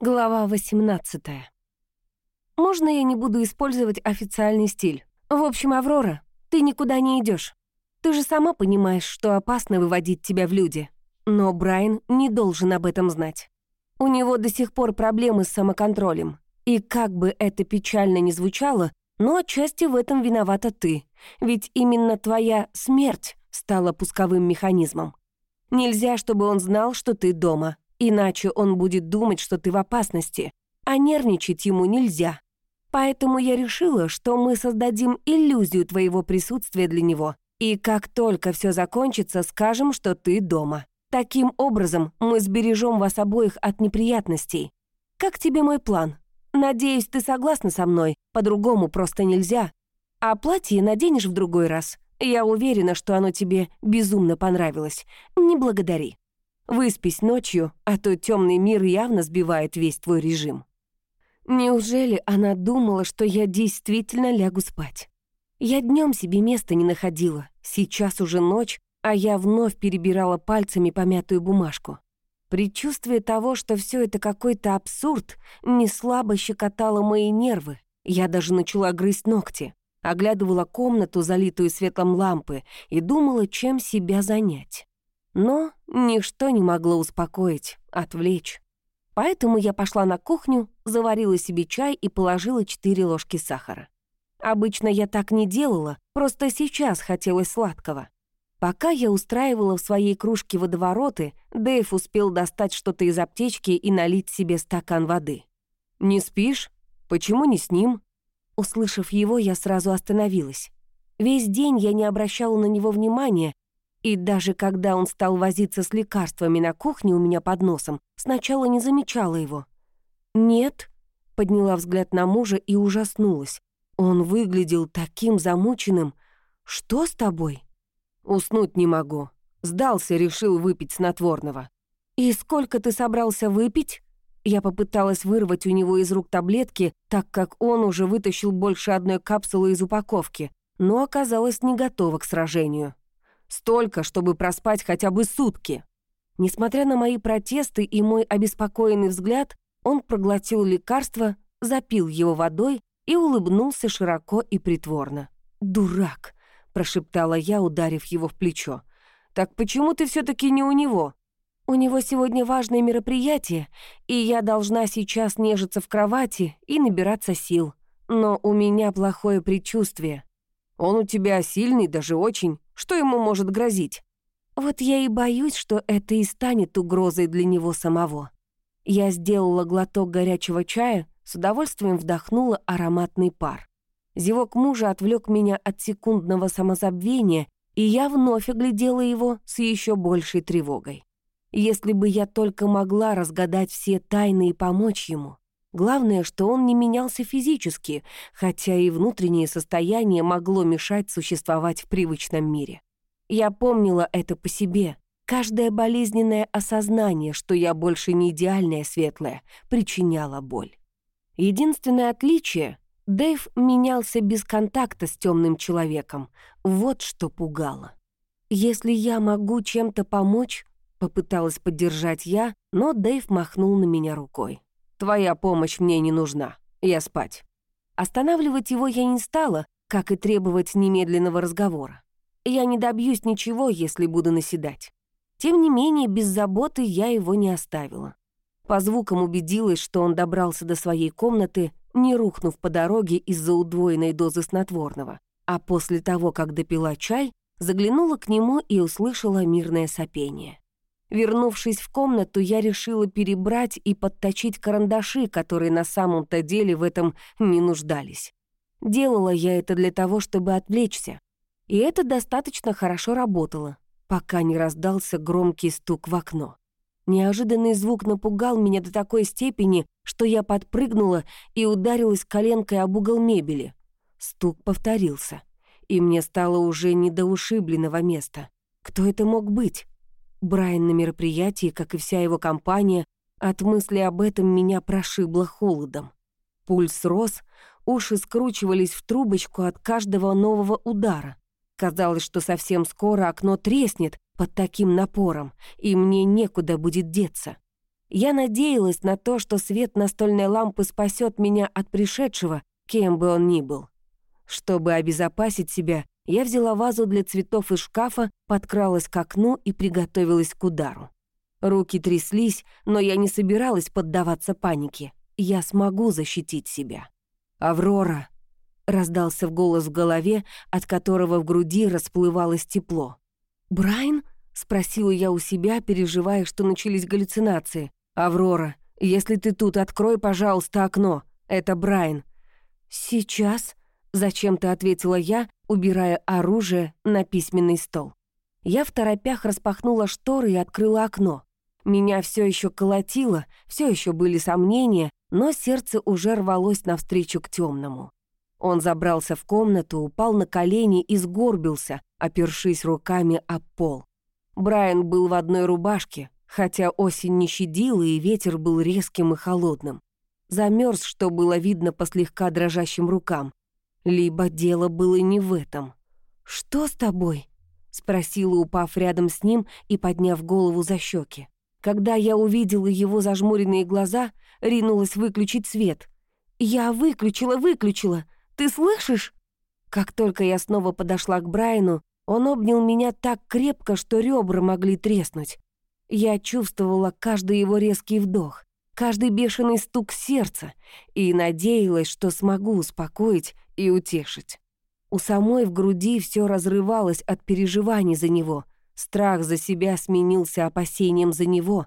Глава 18. Можно я не буду использовать официальный стиль? В общем, Аврора, ты никуда не идешь. Ты же сама понимаешь, что опасно выводить тебя в люди. Но Брайан не должен об этом знать. У него до сих пор проблемы с самоконтролем. И как бы это печально ни звучало, но отчасти в этом виновата ты. Ведь именно твоя смерть стала пусковым механизмом. Нельзя, чтобы он знал, что ты дома. Иначе он будет думать, что ты в опасности, а нервничать ему нельзя. Поэтому я решила, что мы создадим иллюзию твоего присутствия для него, и как только все закончится, скажем, что ты дома. Таким образом мы сбережем вас обоих от неприятностей. Как тебе мой план? Надеюсь, ты согласна со мной, по-другому просто нельзя. А платье наденешь в другой раз. Я уверена, что оно тебе безумно понравилось. Не благодари. Выспись ночью, а то темный мир явно сбивает весь твой режим. Неужели она думала, что я действительно лягу спать? Я днем себе места не находила. Сейчас уже ночь, а я вновь перебирала пальцами помятую бумажку. Предчувствие того, что все это какой-то абсурд, не слабо щекотало мои нервы. Я даже начала грызть ногти, оглядывала комнату, залитую светом лампы, и думала, чем себя занять. Но ничто не могло успокоить, отвлечь. Поэтому я пошла на кухню, заварила себе чай и положила 4 ложки сахара. Обычно я так не делала, просто сейчас хотелось сладкого. Пока я устраивала в своей кружке водовороты, Дэйв успел достать что-то из аптечки и налить себе стакан воды. «Не спишь? Почему не с ним?» Услышав его, я сразу остановилась. Весь день я не обращала на него внимания, и даже когда он стал возиться с лекарствами на кухне у меня под носом, сначала не замечала его. «Нет», — подняла взгляд на мужа и ужаснулась. Он выглядел таким замученным. «Что с тобой?» «Уснуть не могу. Сдался, решил выпить снотворного». «И сколько ты собрался выпить?» Я попыталась вырвать у него из рук таблетки, так как он уже вытащил больше одной капсулы из упаковки, но оказалась не готова к сражению. Столько, чтобы проспать хотя бы сутки. Несмотря на мои протесты и мой обеспокоенный взгляд, он проглотил лекарство, запил его водой и улыбнулся широко и притворно. «Дурак!» — прошептала я, ударив его в плечо. «Так почему ты все таки не у него?» «У него сегодня важное мероприятие, и я должна сейчас нежиться в кровати и набираться сил. Но у меня плохое предчувствие». «Он у тебя сильный, даже очень. Что ему может грозить? Вот я и боюсь, что это и станет угрозой для него самого. Я сделала глоток горячего чая, с удовольствием вдохнула ароматный пар. Зевок мужа отвлек меня от секундного самозабвения, и я вновь оглядела его с еще большей тревогой. Если бы я только могла разгадать все тайны и помочь ему. Главное, что он не менялся физически, хотя и внутреннее состояние могло мешать существовать в привычном мире. Я помнила это по себе. Каждое болезненное осознание, что я больше не идеальная светлая, причиняло боль. Единственное отличие — Дэйв менялся без контакта с темным человеком. Вот что пугало. «Если я могу чем-то помочь», — попыталась поддержать я, но Дэйв махнул на меня рукой. Твоя помощь мне не нужна. Я спать». Останавливать его я не стала, как и требовать немедленного разговора. Я не добьюсь ничего, если буду наседать. Тем не менее, без заботы я его не оставила. По звукам убедилась, что он добрался до своей комнаты, не рухнув по дороге из-за удвоенной дозы снотворного. А после того, как допила чай, заглянула к нему и услышала мирное сопение. Вернувшись в комнату, я решила перебрать и подточить карандаши, которые на самом-то деле в этом не нуждались. Делала я это для того, чтобы отвлечься. И это достаточно хорошо работало, пока не раздался громкий стук в окно. Неожиданный звук напугал меня до такой степени, что я подпрыгнула и ударилась коленкой об угол мебели. Стук повторился, и мне стало уже не до ушибленного места. Кто это мог быть? Брайан на мероприятии, как и вся его компания, от мысли об этом меня прошибло холодом. Пульс рос, уши скручивались в трубочку от каждого нового удара. Казалось, что совсем скоро окно треснет под таким напором, и мне некуда будет деться. Я надеялась на то, что свет настольной лампы спасет меня от пришедшего, кем бы он ни был. Чтобы обезопасить себя, я взяла вазу для цветов из шкафа, подкралась к окну и приготовилась к удару. Руки тряслись, но я не собиралась поддаваться панике. Я смогу защитить себя. «Аврора!» — раздался в голос в голове, от которого в груди расплывалось тепло. «Брайан?» — спросила я у себя, переживая, что начались галлюцинации. «Аврора, если ты тут, открой, пожалуйста, окно. Это Брайан». «Сейчас?» — зачем-то ответила я, убирая оружие на письменный стол. Я в торопях распахнула шторы и открыла окно. Меня все еще колотило, все еще были сомнения, но сердце уже рвалось навстречу к темному. Он забрался в комнату, упал на колени и сгорбился, опершись руками об пол. Брайан был в одной рубашке, хотя осень не щадила и ветер был резким и холодным. Замерз, что было видно по слегка дрожащим рукам. Либо дело было не в этом. «Что с тобой?» — спросила, упав рядом с ним и подняв голову за щеки. Когда я увидела его зажмуренные глаза, ринулась выключить свет. «Я выключила, выключила! Ты слышишь?» Как только я снова подошла к Брайану, он обнял меня так крепко, что ребра могли треснуть. Я чувствовала каждый его резкий вдох, каждый бешеный стук сердца и надеялась, что смогу успокоить и утешить. У самой в груди все разрывалось от переживаний за него. Страх за себя сменился опасением за него.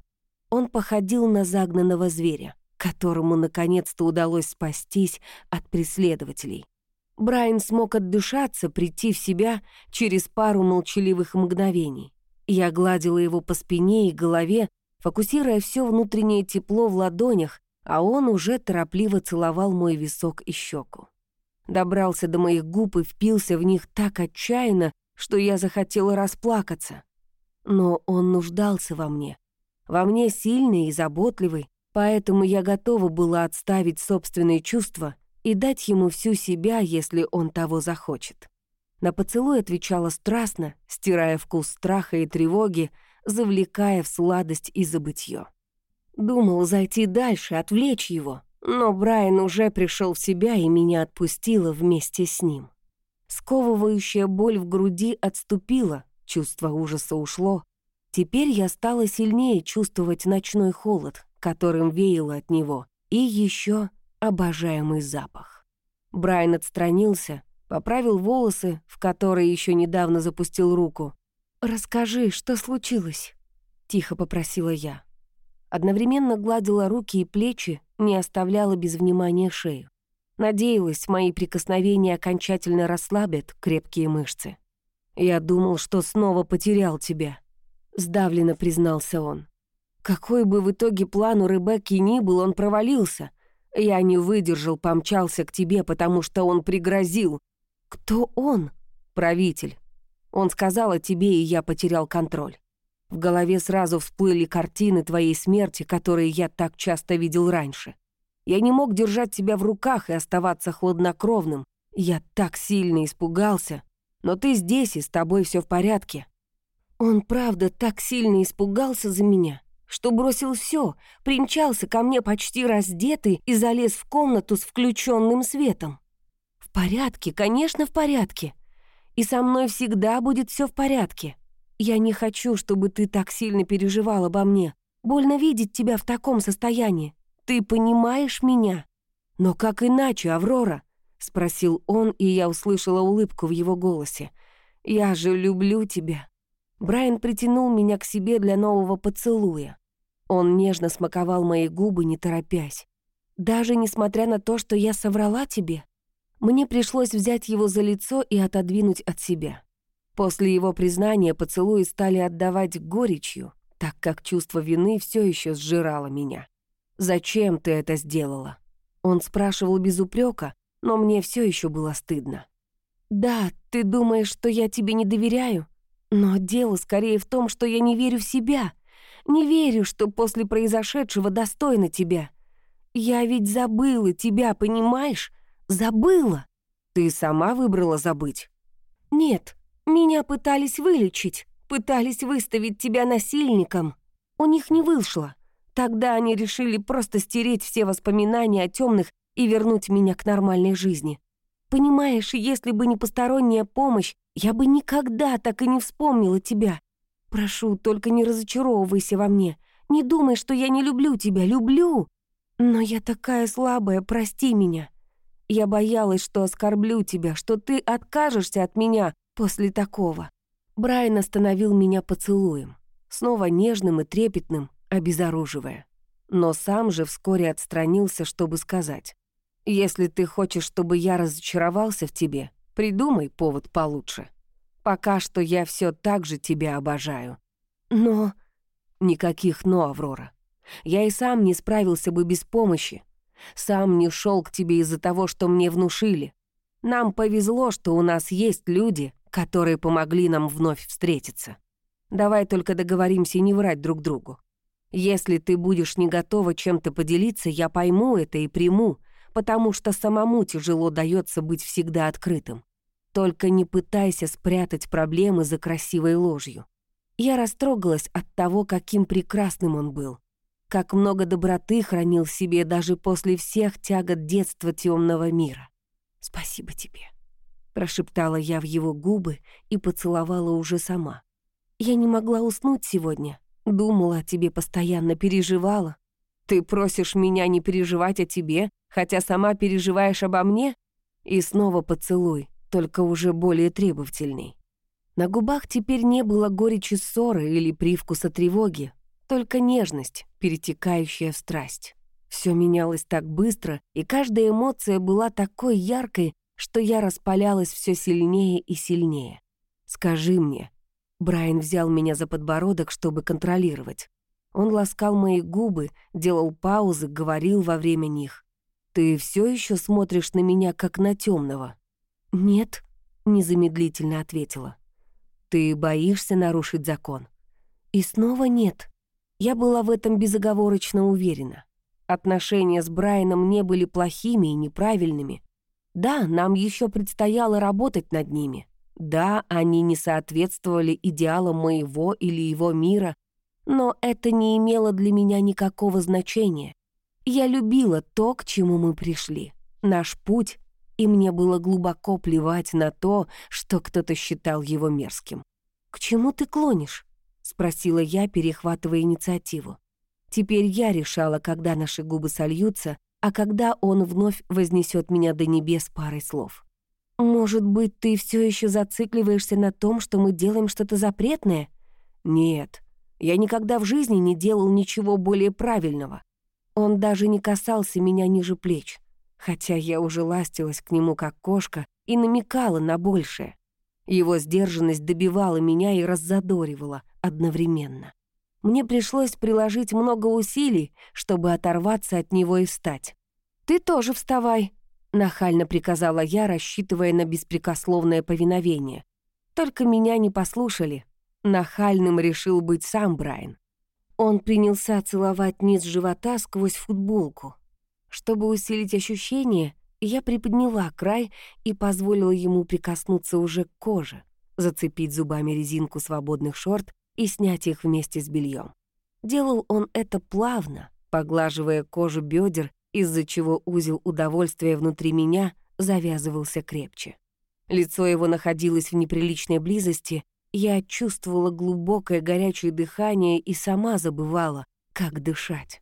Он походил на загнанного зверя, которому наконец-то удалось спастись от преследователей. Брайан смог отдышаться, прийти в себя через пару молчаливых мгновений. Я гладила его по спине и голове, фокусируя все внутреннее тепло в ладонях, а он уже торопливо целовал мой висок и щеку. Добрался до моих губ и впился в них так отчаянно, что я захотела расплакаться. Но он нуждался во мне. Во мне сильный и заботливый, поэтому я готова была отставить собственные чувства и дать ему всю себя, если он того захочет. На поцелуй отвечала страстно, стирая вкус страха и тревоги, завлекая в сладость и забытье. Думал зайти дальше, отвлечь его, но Брайан уже пришел в себя и меня отпустила вместе с ним. Сковывающая боль в груди отступила, чувство ужаса ушло. Теперь я стала сильнее чувствовать ночной холод, которым веяло от него, и еще обожаемый запах. Брайан отстранился, поправил волосы, в которые еще недавно запустил руку. «Расскажи, что случилось?» — тихо попросила я. Одновременно гладила руки и плечи, не оставляла без внимания шею. Надеялась, мои прикосновения окончательно расслабят крепкие мышцы. «Я думал, что снова потерял тебя», — сдавленно признался он. Какой бы в итоге план у Ребекки ни был, он провалился. Я не выдержал, помчался к тебе, потому что он пригрозил. «Кто он?» «Правитель. Он сказал о тебе, и я потерял контроль. В голове сразу всплыли картины твоей смерти, которые я так часто видел раньше. Я не мог держать тебя в руках и оставаться хладнокровным. Я так сильно испугался. Но ты здесь, и с тобой все в порядке». Он правда так сильно испугался за меня, что бросил все, примчался ко мне почти раздетый и залез в комнату с включенным светом. «В порядке, конечно, в порядке. И со мной всегда будет все в порядке. Я не хочу, чтобы ты так сильно переживал обо мне. Больно видеть тебя в таком состоянии. Ты понимаешь меня?» «Но как иначе, Аврора?» — спросил он, и я услышала улыбку в его голосе. «Я же люблю тебя». Брайан притянул меня к себе для нового поцелуя. Он нежно смаковал мои губы, не торопясь. «Даже несмотря на то, что я соврала тебе?» Мне пришлось взять его за лицо и отодвинуть от себя. После его признания поцелуи стали отдавать горечью, так как чувство вины все еще сжирало меня. «Зачем ты это сделала?» Он спрашивал без упрека, но мне все еще было стыдно. «Да, ты думаешь, что я тебе не доверяю, но дело скорее в том, что я не верю в себя, не верю, что после произошедшего достойна тебя. Я ведь забыла тебя, понимаешь? Забыла. Ты сама выбрала забыть? Нет, меня пытались вылечить, пытались выставить тебя насильником. У них не вышло. Тогда они решили просто стереть все воспоминания о темных и вернуть меня к нормальной жизни. Понимаешь, если бы не посторонняя помощь, я бы никогда так и не вспомнила тебя. Прошу, только не разочаровывайся во мне. Не думай, что я не люблю тебя. Люблю. Но я такая слабая, прости меня. Я боялась, что оскорблю тебя, что ты откажешься от меня после такого. Брайан остановил меня поцелуем, снова нежным и трепетным, обезоруживая. Но сам же вскоре отстранился, чтобы сказать. «Если ты хочешь, чтобы я разочаровался в тебе, придумай повод получше. Пока что я все так же тебя обожаю. Но...» «Никаких «но», Аврора. Я и сам не справился бы без помощи. Сам не шел к тебе из-за того, что мне внушили. Нам повезло, что у нас есть люди, которые помогли нам вновь встретиться. Давай только договоримся не врать друг другу. Если ты будешь не готова чем-то поделиться, я пойму это и приму, потому что самому тяжело дается быть всегда открытым. Только не пытайся спрятать проблемы за красивой ложью. Я растрогалась от того, каким прекрасным он был. Как много доброты хранил в себе даже после всех тягот детства темного мира. «Спасибо тебе», — прошептала я в его губы и поцеловала уже сама. «Я не могла уснуть сегодня. Думала о тебе постоянно, переживала. Ты просишь меня не переживать о тебе, хотя сама переживаешь обо мне? И снова поцелуй, только уже более требовательный. На губах теперь не было горечи ссоры или привкуса тревоги, только нежность, перетекающая в страсть. Все менялось так быстро, и каждая эмоция была такой яркой, что я распалялась все сильнее и сильнее. «Скажи мне». Брайан взял меня за подбородок, чтобы контролировать. Он ласкал мои губы, делал паузы, говорил во время них. «Ты все еще смотришь на меня, как на темного? «Нет», — незамедлительно ответила. «Ты боишься нарушить закон?» «И снова нет», я была в этом безоговорочно уверена. Отношения с Брайаном не были плохими и неправильными. Да, нам еще предстояло работать над ними. Да, они не соответствовали идеалам моего или его мира, но это не имело для меня никакого значения. Я любила то, к чему мы пришли, наш путь, и мне было глубоко плевать на то, что кто-то считал его мерзким. «К чему ты клонишь?» — спросила я, перехватывая инициативу. Теперь я решала, когда наши губы сольются, а когда он вновь вознесет меня до небес парой слов. «Может быть, ты все еще зацикливаешься на том, что мы делаем что-то запретное?» «Нет, я никогда в жизни не делал ничего более правильного. Он даже не касался меня ниже плеч, хотя я уже ластилась к нему как кошка и намекала на большее. Его сдержанность добивала меня и раззадоривала одновременно. Мне пришлось приложить много усилий, чтобы оторваться от него и встать. «Ты тоже вставай», — нахально приказала я, рассчитывая на беспрекословное повиновение. Только меня не послушали. Нахальным решил быть сам Брайан. Он принялся целовать низ живота сквозь футболку. Чтобы усилить ощущение, я приподняла край и позволила ему прикоснуться уже к коже, зацепить зубами резинку свободных шорт и снять их вместе с бельем. Делал он это плавно, поглаживая кожу бедер, из-за чего узел удовольствия внутри меня завязывался крепче. Лицо его находилось в неприличной близости, я чувствовала глубокое горячее дыхание и сама забывала, как дышать.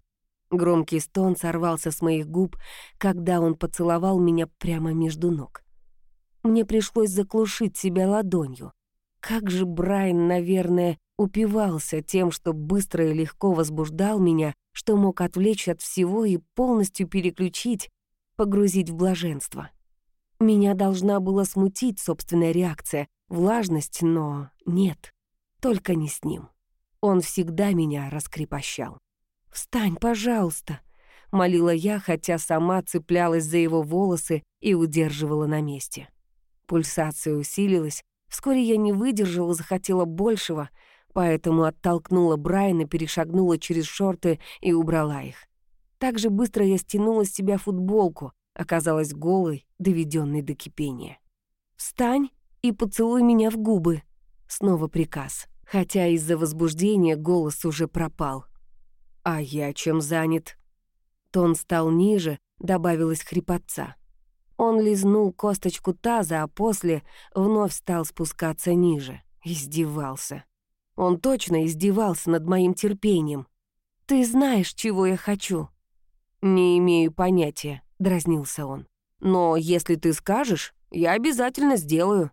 Громкий стон сорвался с моих губ, когда он поцеловал меня прямо между ног. Мне пришлось заглушить себя ладонью. Как же Брайан, наверное, упивался тем, что быстро и легко возбуждал меня, что мог отвлечь от всего и полностью переключить, погрузить в блаженство. Меня должна была смутить собственная реакция, влажность, но нет, только не с ним. Он всегда меня раскрепощал. «Встань, пожалуйста», — молила я, хотя сама цеплялась за его волосы и удерживала на месте. Пульсация усилилась. Вскоре я не выдержала, захотела большего, поэтому оттолкнула Брайана, перешагнула через шорты и убрала их. Так же быстро я стянула с себя футболку, оказалась голой, доведенной до кипения. «Встань и поцелуй меня в губы», — снова приказ, хотя из-за возбуждения голос уже пропал. «А я чем занят?» Тон стал ниже, добавилась хрипотца. Он лизнул косточку таза, а после вновь стал спускаться ниже. Издевался. Он точно издевался над моим терпением. «Ты знаешь, чего я хочу?» «Не имею понятия», — дразнился он. «Но если ты скажешь, я обязательно сделаю».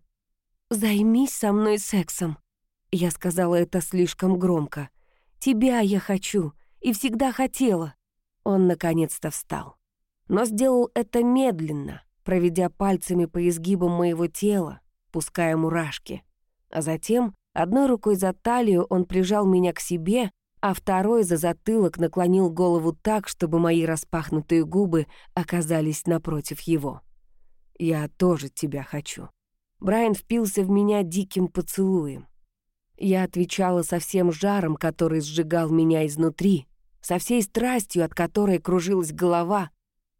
«Займись со мной сексом». Я сказала это слишком громко. «Тебя я хочу и всегда хотела». Он наконец-то встал. Но сделал это медленно, проведя пальцами по изгибам моего тела, пуская мурашки. А затем одной рукой за талию он прижал меня к себе, а второй за затылок наклонил голову так, чтобы мои распахнутые губы оказались напротив его. «Я тоже тебя хочу». Брайан впился в меня диким поцелуем. Я отвечала со всем жаром, который сжигал меня изнутри, со всей страстью, от которой кружилась голова.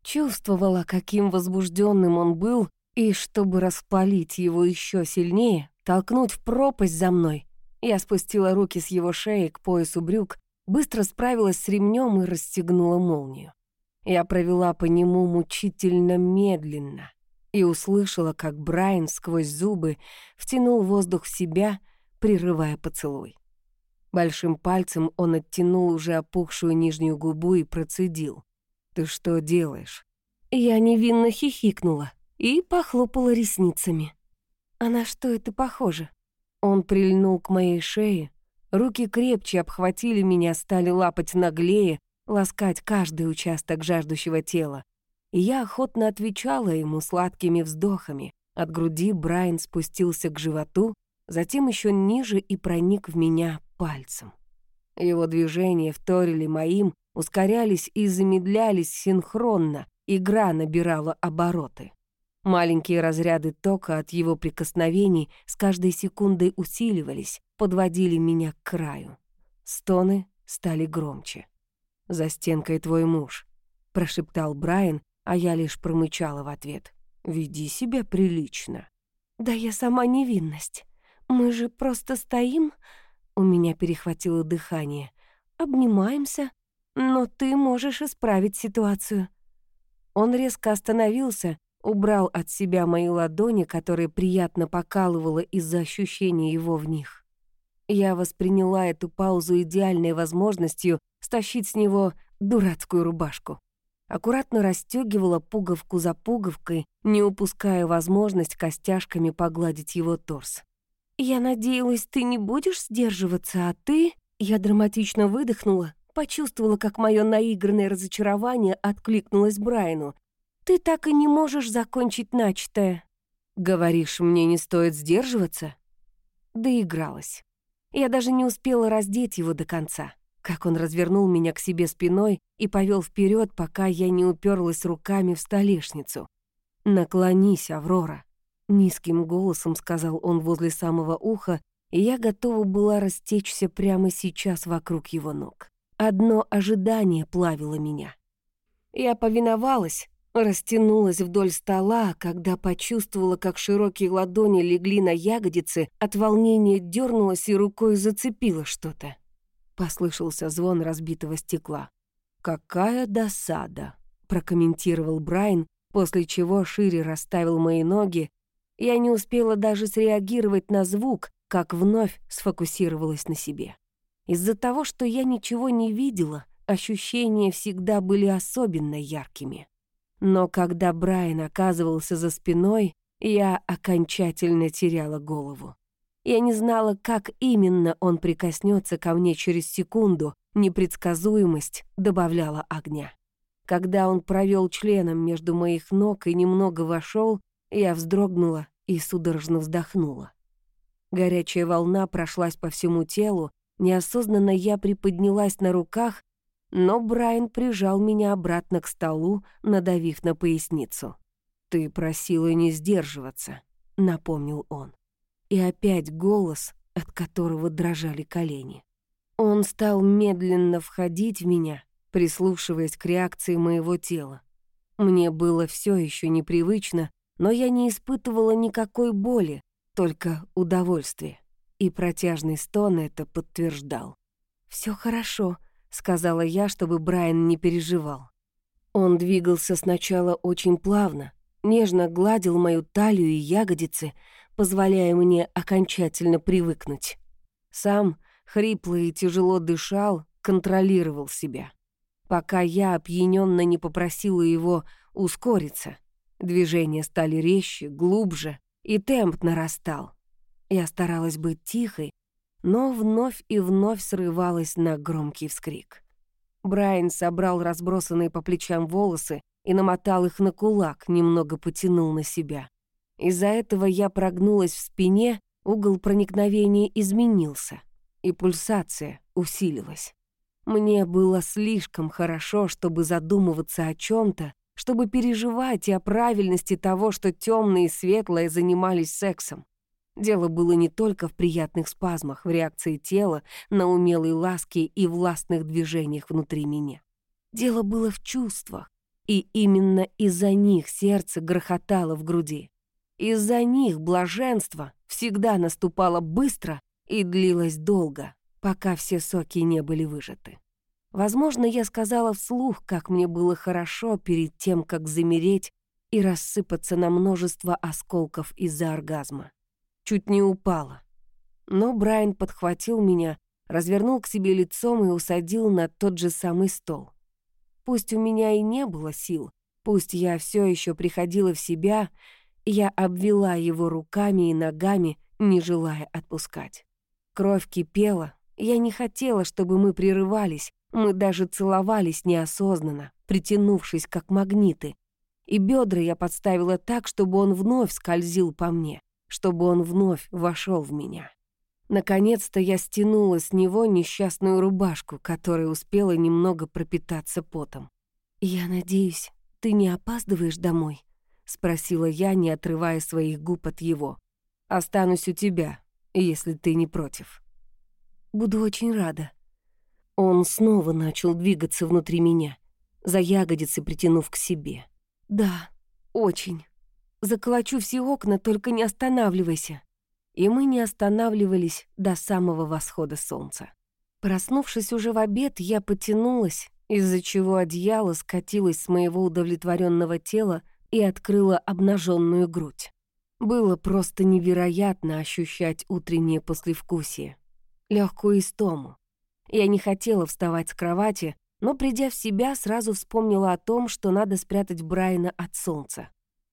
Чувствовала, каким возбужденным он был, и чтобы распалить его еще сильнее, толкнуть в пропасть за мной, я спустила руки с его шеи к поясу брюк, быстро справилась с ремнем и расстегнула молнию. Я провела по нему мучительно медленно и услышала, как Брайан сквозь зубы втянул воздух в себя, прерывая поцелуй. Большим пальцем он оттянул уже опухшую нижнюю губу и процедил. «Ты что делаешь?» Я невинно хихикнула и похлопала ресницами. «А на что это похоже?» Он прильнул к моей шее, руки крепче обхватили меня, стали лапать наглее, ласкать каждый участок жаждущего тела. И я охотно отвечала ему сладкими вздохами. От груди Брайан спустился к животу, затем еще ниже и проник в меня пальцем. Его движения вторили моим, ускорялись и замедлялись синхронно, игра набирала обороты. Маленькие разряды тока от его прикосновений с каждой секундой усиливались, подводили меня к краю. Стоны стали громче. «За стенкой твой муж», — прошептал Брайан, а я лишь промычала в ответ. «Веди себя прилично». «Да я сама невинность. Мы же просто стоим...» У меня перехватило дыхание. «Обнимаемся, но ты можешь исправить ситуацию». Он резко остановился, убрал от себя мои ладони, которые приятно покалывало из-за ощущения его в них. Я восприняла эту паузу идеальной возможностью стащить с него дурацкую рубашку. Аккуратно расстегивала пуговку за пуговкой, не упуская возможность костяшками погладить его торс. «Я надеялась, ты не будешь сдерживаться, а ты...» Я драматично выдохнула, почувствовала, как мое наигранное разочарование откликнулось Брайану, ты так и не можешь закончить начатое. Говоришь, мне не стоит сдерживаться? Доигралась. Я даже не успела раздеть его до конца. Как он развернул меня к себе спиной и повел вперед, пока я не уперлась руками в столешницу. «Наклонись, Аврора», — низким голосом сказал он возле самого уха, и я готова была растечься прямо сейчас вокруг его ног. Одно ожидание плавило меня. Я повиновалась, Растянулась вдоль стола, когда почувствовала, как широкие ладони легли на ягодицы, от волнения дернулась и рукой зацепила что-то. Послышался звон разбитого стекла. «Какая досада!» — прокомментировал Брайан, после чего шире расставил мои ноги. Я не успела даже среагировать на звук, как вновь сфокусировалась на себе. Из-за того, что я ничего не видела, ощущения всегда были особенно яркими. Но когда Брайан оказывался за спиной, я окончательно теряла голову. Я не знала, как именно он прикоснется ко мне через секунду, непредсказуемость добавляла огня. Когда он провел членом между моих ног и немного вошел, я вздрогнула и судорожно вздохнула. Горячая волна прошлась по всему телу, неосознанно я приподнялась на руках но Брайан прижал меня обратно к столу, надавив на поясницу. «Ты просила не сдерживаться», — напомнил он. И опять голос, от которого дрожали колени. Он стал медленно входить в меня, прислушиваясь к реакции моего тела. Мне было все еще непривычно, но я не испытывала никакой боли, только удовольствие. И протяжный стон это подтверждал. Все хорошо», сказала я, чтобы Брайан не переживал. Он двигался сначала очень плавно, нежно гладил мою талию и ягодицы, позволяя мне окончательно привыкнуть. Сам, хрипло и тяжело дышал, контролировал себя. Пока я опьянённо не попросила его ускориться. Движения стали резче, глубже, и темп нарастал. Я старалась быть тихой, но вновь и вновь срывалась на громкий вскрик. Брайан собрал разбросанные по плечам волосы и намотал их на кулак, немного потянул на себя. Из-за этого я прогнулась в спине, угол проникновения изменился, и пульсация усилилась. Мне было слишком хорошо, чтобы задумываться о чем то чтобы переживать и о правильности того, что темные и светлые занимались сексом. Дело было не только в приятных спазмах, в реакции тела на умелые ласки и властных движениях внутри меня. Дело было в чувствах, и именно из-за них сердце грохотало в груди. Из-за них блаженство всегда наступало быстро и длилось долго, пока все соки не были выжаты. Возможно, я сказала вслух, как мне было хорошо перед тем, как замереть и рассыпаться на множество осколков из-за оргазма чуть не упала. Но Брайан подхватил меня, развернул к себе лицом и усадил на тот же самый стол. Пусть у меня и не было сил, пусть я все еще приходила в себя, я обвела его руками и ногами, не желая отпускать. Кровь кипела, я не хотела, чтобы мы прерывались, мы даже целовались неосознанно, притянувшись как магниты. И бедра я подставила так, чтобы он вновь скользил по мне чтобы он вновь вошел в меня. Наконец-то я стянула с него несчастную рубашку, которая успела немного пропитаться потом. «Я надеюсь, ты не опаздываешь домой?» — спросила я, не отрывая своих губ от его. «Останусь у тебя, если ты не против». «Буду очень рада». Он снова начал двигаться внутри меня, за ягодицы притянув к себе. «Да, очень». Заколочу все окна, только не останавливайся». И мы не останавливались до самого восхода солнца. Проснувшись уже в обед, я потянулась, из-за чего одеяло скатилось с моего удовлетворенного тела и открыла обнаженную грудь. Было просто невероятно ощущать утреннее послевкусие, легкую истому. Я не хотела вставать с кровати, но, придя в себя, сразу вспомнила о том, что надо спрятать Брайана от солнца.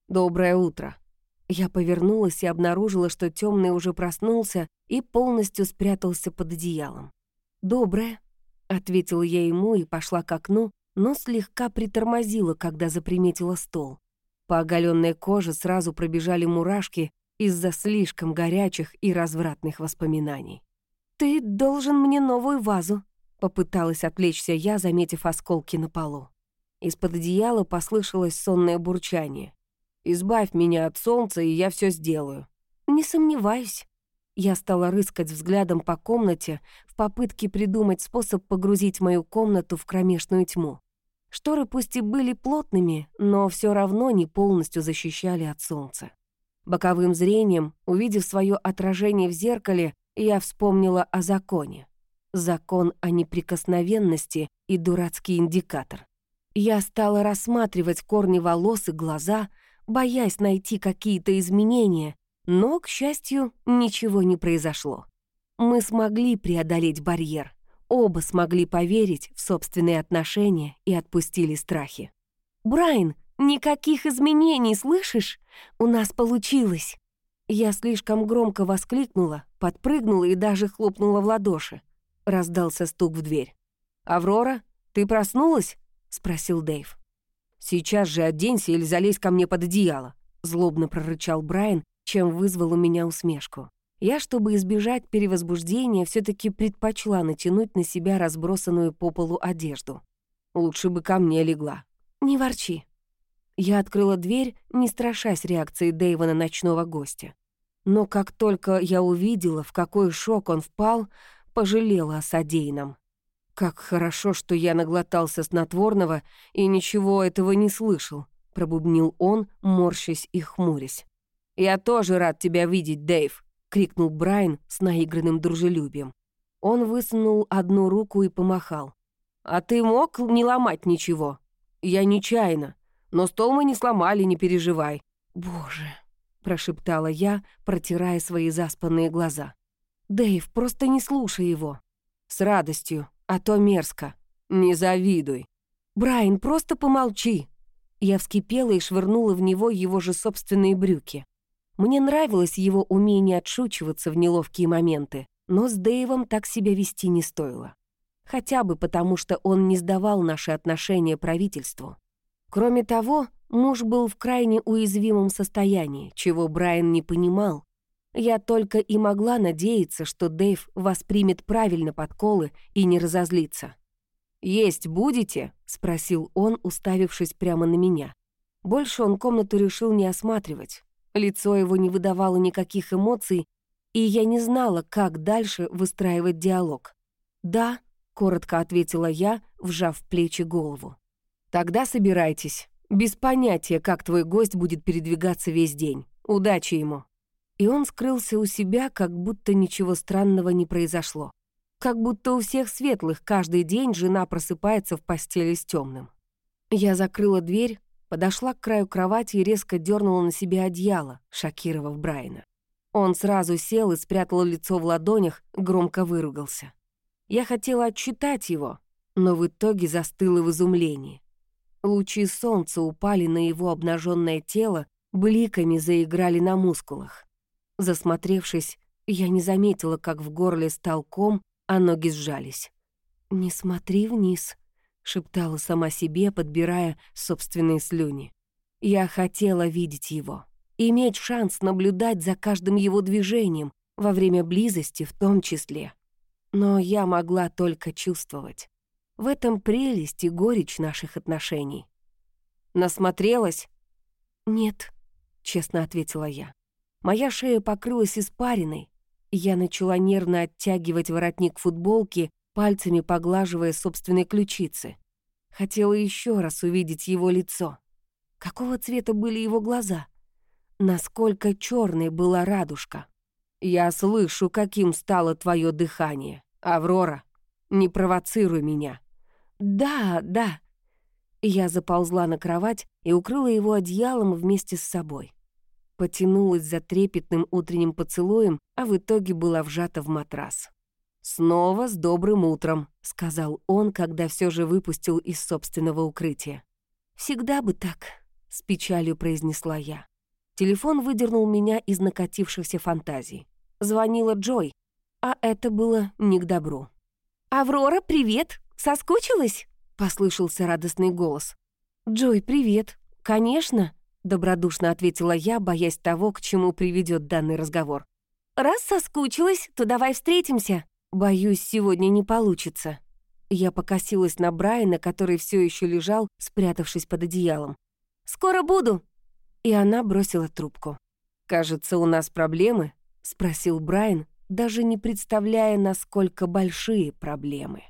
«Доброе утро». Я повернулась и обнаружила, что темный уже проснулся и полностью спрятался под одеялом. «Доброе», — ответила я ему и пошла к окну, но слегка притормозила, когда заприметила стол. По оголенной коже сразу пробежали мурашки из-за слишком горячих и развратных воспоминаний. «Ты должен мне новую вазу», — попыталась отвлечься я, заметив осколки на полу. Из-под одеяла послышалось сонное бурчание. Избавь меня от солнца, и я все сделаю». «Не сомневаюсь». Я стала рыскать взглядом по комнате в попытке придумать способ погрузить мою комнату в кромешную тьму. Шторы пусть и были плотными, но все равно не полностью защищали от солнца. Боковым зрением, увидев свое отражение в зеркале, я вспомнила о законе. Закон о неприкосновенности и дурацкий индикатор. Я стала рассматривать корни волос и глаза, боясь найти какие-то изменения, но, к счастью, ничего не произошло. Мы смогли преодолеть барьер, оба смогли поверить в собственные отношения и отпустили страхи. «Брайан, никаких изменений, слышишь? У нас получилось!» Я слишком громко воскликнула, подпрыгнула и даже хлопнула в ладоши. Раздался стук в дверь. «Аврора, ты проснулась?» — спросил Дэйв. «Сейчас же оденься или залезь ко мне под одеяло», — злобно прорычал Брайан, чем вызвал у меня усмешку. Я, чтобы избежать перевозбуждения, все таки предпочла натянуть на себя разбросанную по полу одежду. Лучше бы ко мне легла. «Не ворчи». Я открыла дверь, не страшась реакции Дэйва на ночного гостя. Но как только я увидела, в какой шок он впал, пожалела о содеянном. «Как хорошо, что я наглотался снотворного и ничего этого не слышал», — пробубнил он, морщась и хмурясь. «Я тоже рад тебя видеть, Дэйв», — крикнул Брайан с наигранным дружелюбием. Он высунул одну руку и помахал. «А ты мог не ломать ничего?» «Я нечаянно. Но стол мы не сломали, не переживай». «Боже», — прошептала я, протирая свои заспанные глаза. «Дэйв, просто не слушай его». «С радостью, а то мерзко. Не завидуй». «Брайан, просто помолчи». Я вскипела и швырнула в него его же собственные брюки. Мне нравилось его умение отшучиваться в неловкие моменты, но с Дэйвом так себя вести не стоило. Хотя бы потому, что он не сдавал наши отношения правительству. Кроме того, муж был в крайне уязвимом состоянии, чего Брайан не понимал. Я только и могла надеяться, что Дэйв воспримет правильно подколы и не разозлится. «Есть будете?» — спросил он, уставившись прямо на меня. Больше он комнату решил не осматривать. Лицо его не выдавало никаких эмоций, и я не знала, как дальше выстраивать диалог. «Да», — коротко ответила я, вжав плечи голову. «Тогда собирайтесь. Без понятия, как твой гость будет передвигаться весь день. Удачи ему». И он скрылся у себя, как будто ничего странного не произошло. Как будто у всех светлых каждый день жена просыпается в постели с темным. Я закрыла дверь, подошла к краю кровати и резко дернула на себя одеяло, шокировав Брайана. Он сразу сел и спрятал лицо в ладонях, громко выругался. Я хотела отчитать его, но в итоге застыла в изумлении. Лучи солнца упали на его обнаженное тело, бликами заиграли на мускулах. Засмотревшись, я не заметила, как в горле стал ком, а ноги сжались. «Не смотри вниз», — шептала сама себе, подбирая собственные слюни. Я хотела видеть его, иметь шанс наблюдать за каждым его движением, во время близости в том числе. Но я могла только чувствовать. В этом прелесть и горечь наших отношений. «Насмотрелась?» «Нет», — честно ответила я. Моя шея покрылась испариной. Я начала нервно оттягивать воротник футболки, пальцами поглаживая собственные ключицы. Хотела еще раз увидеть его лицо. Какого цвета были его глаза? Насколько черной была радужка? «Я слышу, каким стало твое дыхание. Аврора, не провоцируй меня». «Да, да». Я заползла на кровать и укрыла его одеялом вместе с собой. Потянулась за трепетным утренним поцелуем, а в итоге была вжата в матрас. «Снова с добрым утром», — сказал он, когда все же выпустил из собственного укрытия. «Всегда бы так», — с печалью произнесла я. Телефон выдернул меня из накатившихся фантазий. Звонила Джой, а это было не к добру. «Аврора, привет! Соскучилась?» — послышался радостный голос. «Джой, привет! Конечно!» — добродушно ответила я, боясь того, к чему приведет данный разговор. «Раз соскучилась, то давай встретимся!» Боюсь, сегодня не получится. Я покосилась на Брайана, который все еще лежал, спрятавшись под одеялом. «Скоро буду!» И она бросила трубку. «Кажется, у нас проблемы?» — спросил Брайан, даже не представляя, насколько большие проблемы.